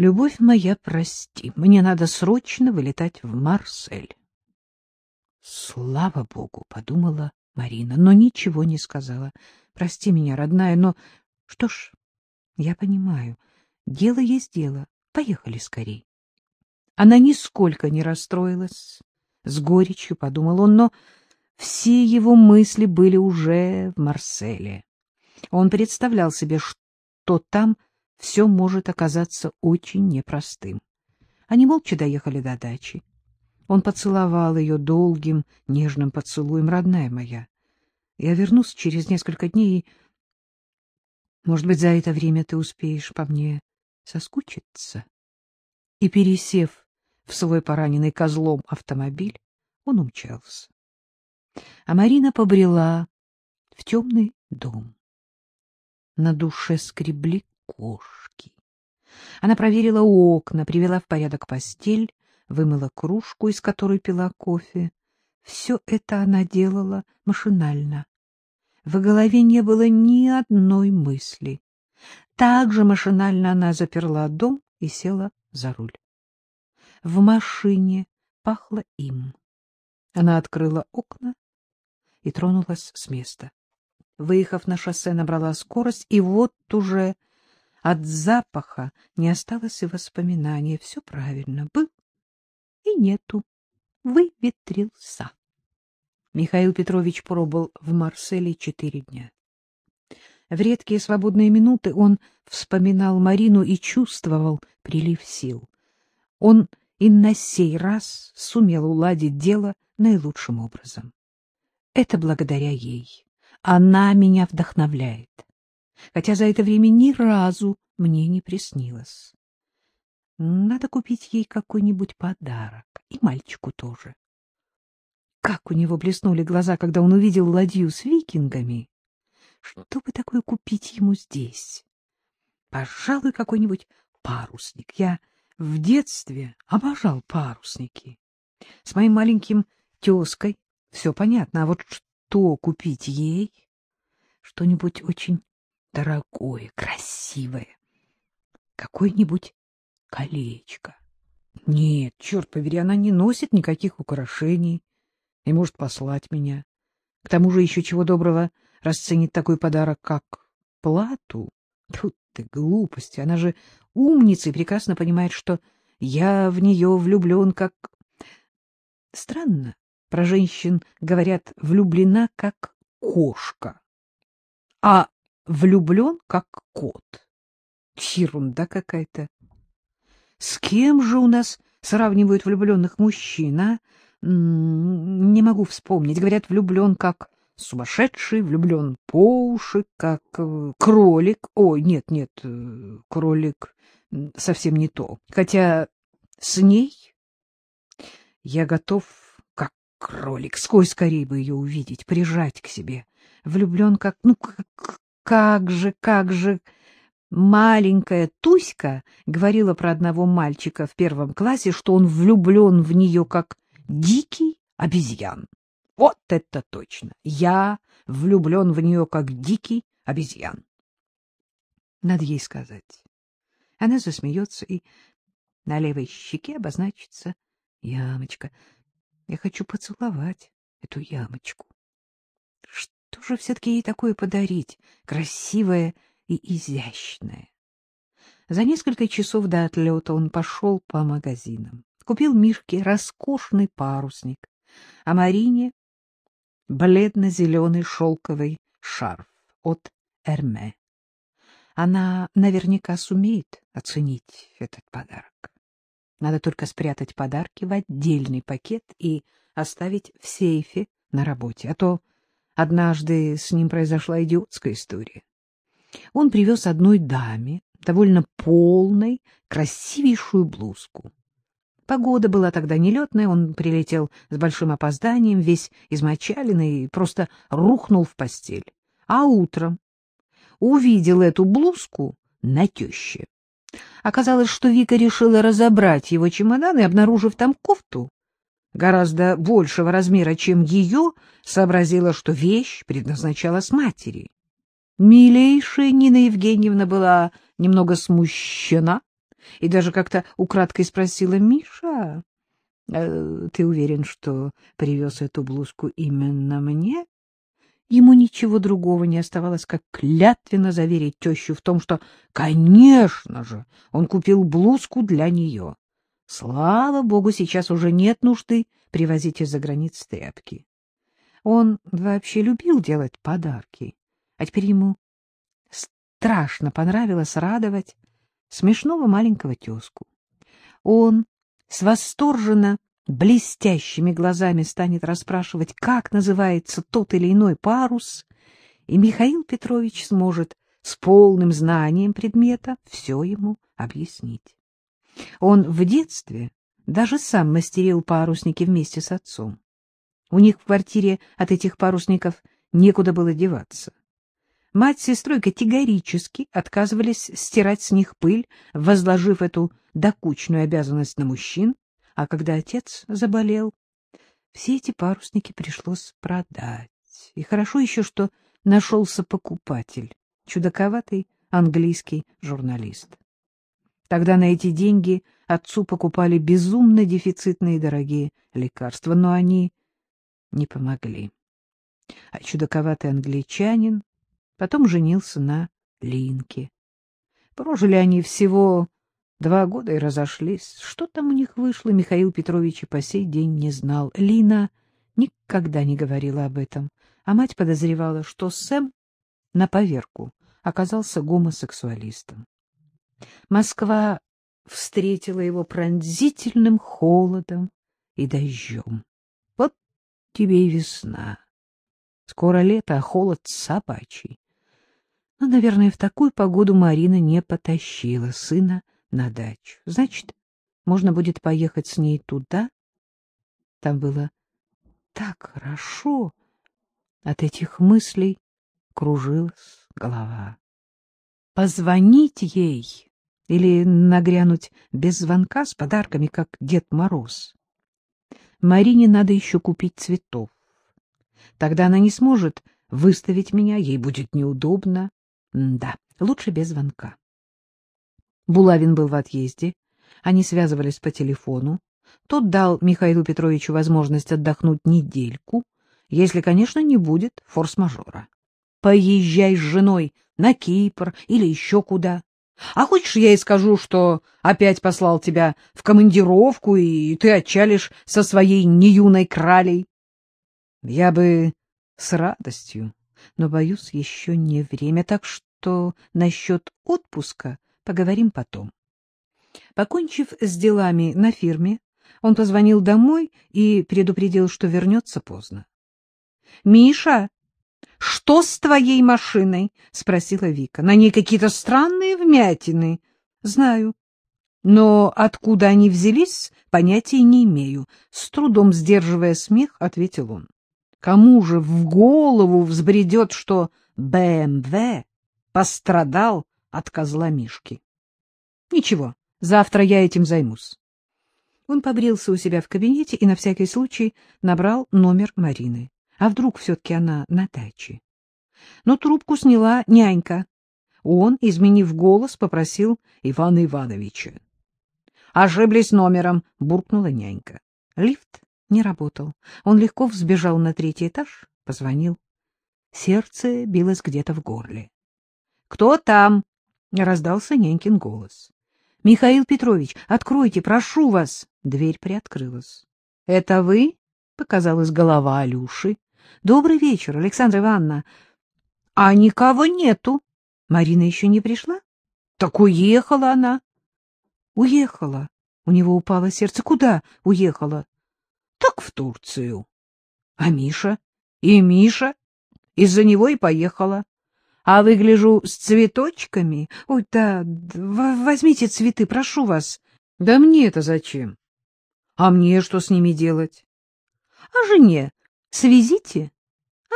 Любовь моя, прости, мне надо срочно вылетать в Марсель. Слава богу, подумала Марина, но ничего не сказала. Прости меня, родная, но что ж, я понимаю, дело есть дело. Поехали скорей. Она нисколько не расстроилась, с горечью подумал он, но все его мысли были уже в Марселе. Он представлял себе, что там все может оказаться очень непростым. Они молча доехали до дачи. Он поцеловал ее долгим, нежным поцелуем, родная моя. Я вернусь через несколько дней, и, может быть, за это время ты успеешь по мне соскучиться. И, пересев в свой пораненный козлом автомобиль, он умчался. А Марина побрела в темный дом. На душе скребли кошки. Она проверила окна, привела в порядок постель, вымыла кружку, из которой пила кофе. Все это она делала машинально. В голове не было ни одной мысли. Также машинально она заперла дом и села за руль. В машине пахло им. Она открыла окна и тронулась с места. Выехав на шоссе, набрала скорость, и вот уже от запаха не осталось и воспоминания. Все правильно, был и нету, выветрился. Михаил Петрович пробыл в Марселе четыре дня. В редкие свободные минуты он вспоминал Марину и чувствовал прилив сил. Он и на сей раз сумел уладить дело наилучшим образом. Это благодаря ей. Она меня вдохновляет. Хотя за это время ни разу мне не приснилось. Надо купить ей какой-нибудь подарок. И мальчику тоже. Как у него блеснули глаза, когда он увидел ладью с викингами. Что бы такое купить ему здесь? Пожалуй, какой-нибудь парусник. Я в детстве обожал парусники. С моим маленьким тезкой все понятно, а вот что купить ей? Что-нибудь очень дорогое, красивое. Какое-нибудь колечко. Нет, черт побери, она не носит никаких украшений и может послать меня. К тому же еще чего доброго расценит такой подарок, как плату. Тут ты глупости, она же умница и прекрасно понимает, что я в нее влюблен как... Странно, про женщин говорят «влюблена как кошка», а «влюблен как кот». Ерунда какая-то. С кем же у нас сравнивают влюбленных мужчин, а? Не могу вспомнить. Говорят, влюблен как сумасшедший, влюблен по уши, как э, кролик. Ой, нет, нет, э, кролик совсем не то. Хотя с ней я готов, как кролик, сквозь скорее бы ее увидеть, прижать к себе. Влюблен как... Ну, как, как же, как же... Маленькая Туська говорила про одного мальчика в первом классе, что он влюблен в нее как дикий обезьян. Вот это точно! Я влюблен в нее как дикий обезьян. Надо ей сказать. Она засмеется, и на левой щеке обозначится ямочка. Я хочу поцеловать эту ямочку. Что же все-таки ей такое подарить? Красивое и изящное. За несколько часов до отлета он пошел по магазинам. Купил Мишке роскошный парусник, а Марине — бледно-зеленый шелковый шарф от Эрме. Она наверняка сумеет оценить этот подарок. Надо только спрятать подарки в отдельный пакет и оставить в сейфе на работе, а то однажды с ним произошла идиотская история. Он привез одной даме, довольно полной, красивейшую блузку. Погода была тогда нелетная, он прилетел с большим опозданием, весь измочаленный, просто рухнул в постель. А утром увидел эту блузку на теще. Оказалось, что Вика решила разобрать его чемодан и, обнаружив там кофту, гораздо большего размера, чем ее, сообразила, что вещь предназначалась матери. Милейшая Нина Евгеньевна была немного смущена, и даже как-то украдкой спросила, «Миша, э, ты уверен, что привез эту блузку именно мне?» Ему ничего другого не оставалось, как клятвенно заверить тещу в том, что, конечно же, он купил блузку для нее. Слава богу, сейчас уже нет нужды привозить из-за границ тряпки. Он вообще любил делать подарки, а теперь ему страшно понравилось радовать смешного маленького тезку. Он с восторженно блестящими глазами станет расспрашивать, как называется тот или иной парус, и Михаил Петрович сможет с полным знанием предмета все ему объяснить. Он в детстве даже сам мастерил парусники вместе с отцом. У них в квартире от этих парусников некуда было деваться. Мать с сестрой категорически отказывались стирать с них пыль, возложив эту докучную обязанность на мужчин, а когда отец заболел, все эти парусники пришлось продать. И хорошо еще, что нашелся покупатель, чудаковатый английский журналист. Тогда на эти деньги отцу покупали безумно дефицитные дорогие лекарства, но они не помогли. А чудаковатый англичанин потом женился на Линке. Прожили они всего два года и разошлись. Что там у них вышло, Михаил Петрович и по сей день не знал. Лина никогда не говорила об этом, а мать подозревала, что Сэм на поверку оказался гомосексуалистом. Москва встретила его пронзительным холодом и дождем. Вот тебе и весна. Скоро лето, а холод собачий. Но, наверное, в такую погоду Марина не потащила сына на дачу. Значит, можно будет поехать с ней туда. Там было так хорошо. От этих мыслей кружилась голова. Позвонить ей или нагрянуть без звонка с подарками, как Дед Мороз. Марине надо еще купить цветов. Тогда она не сможет выставить меня, ей будет неудобно. Да, лучше без звонка. Булавин был в отъезде, они связывались по телефону. Тот дал Михаилу Петровичу возможность отдохнуть недельку, если, конечно, не будет форс-мажора. Поезжай с женой на Кипр или еще куда. А хочешь, я и скажу, что опять послал тебя в командировку, и ты отчалишь со своей неюной кралей? Я бы с радостью, но, боюсь, еще не время, так что насчет отпуска поговорим потом. Покончив с делами на фирме, он позвонил домой и предупредил, что вернется поздно. — Миша, что с твоей машиной? — спросила Вика. — На ней какие-то странные вмятины. — Знаю. Но откуда они взялись, понятия не имею. С трудом сдерживая смех, ответил он. Кому же в голову взбредет, что БМВ пострадал от козла Мишки? Ничего, завтра я этим займусь. Он побрился у себя в кабинете и на всякий случай набрал номер Марины. А вдруг все-таки она на даче? Но трубку сняла нянька. Он, изменив голос, попросил Ивана Ивановича. — Ошиблись номером, — буркнула нянька. Лифт не работал. Он легко взбежал на третий этаж, позвонил. Сердце билось где-то в горле. — Кто там? — раздался нянькин голос. — Михаил Петрович, откройте, прошу вас. Дверь приоткрылась. — Это вы? — показалась голова Алюши. — Добрый вечер, Александра Ивановна. — А никого нету. Марина еще не пришла? — Так уехала она. — Уехала. У него упало сердце. Куда уехала? Так в Турцию. А Миша? И Миша? Из-за него и поехала. А выгляжу с цветочками. Ой, да, возьмите цветы, прошу вас. Да мне это зачем? А мне что с ними делать? А жене свезите.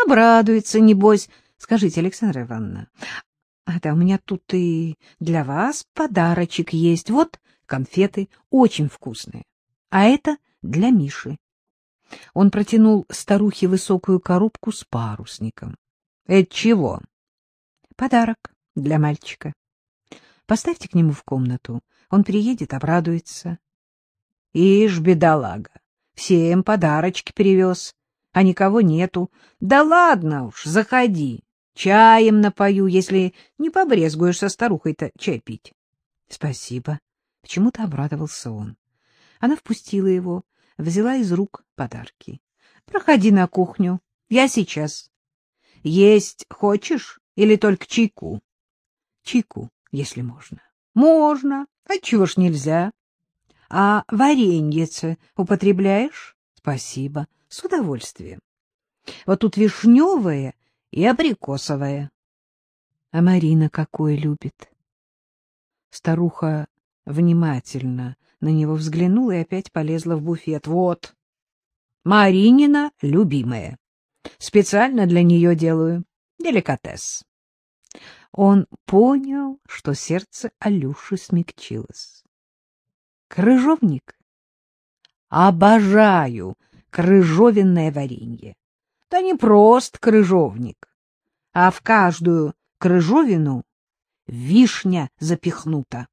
Обрадуется, небось. Скажите, Александра Ивановна, а да у меня тут и для вас подарочек есть. Вот конфеты, очень вкусные. А это для Миши. Он протянул старухе высокую коробку с парусником. — Это чего? — Подарок для мальчика. Поставьте к нему в комнату. Он приедет, обрадуется. Ишь, бедолага, всем подарочки привез, а никого нету. Да ладно уж, заходи, чаем напою, если не побрезгуешь со старухой-то чай пить. Спасибо. Почему-то обрадовался он. Она впустила его, взяла из рук подарки. Проходи на кухню, я сейчас. Есть хочешь или только чайку? Чайку, если можно. Можно, а чего ж нельзя? А вареньице употребляешь? Спасибо, с удовольствием. Вот тут вишневое и абрикосовое. А Марина какое любит? Старуха внимательно на него взглянула и опять полезла в буфет. Вот, Маринина любимая. Специально для нее делаю. Деликатес. Он понял, что сердце Алюши смягчилось. Крыжовник? Обожаю крыжовенное варенье. Да не просто крыжовник, а в каждую крыжовину вишня запихнута.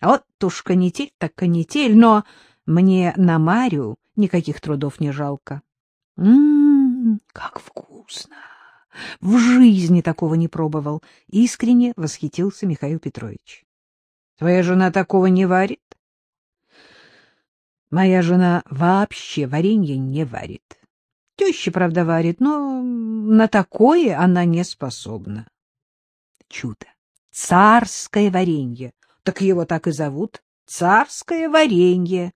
Вот уж канитель так канитель, но мне на Марию никаких трудов не жалко. М-м, как вкусно! В жизни такого не пробовал. Искренне восхитился Михаил Петрович. Твоя жена такого не варит? Моя жена вообще варенье не варит. Теща, правда, варит, но на такое она не способна. Чудо! Царское варенье. Так его так и зовут. Царское варенье.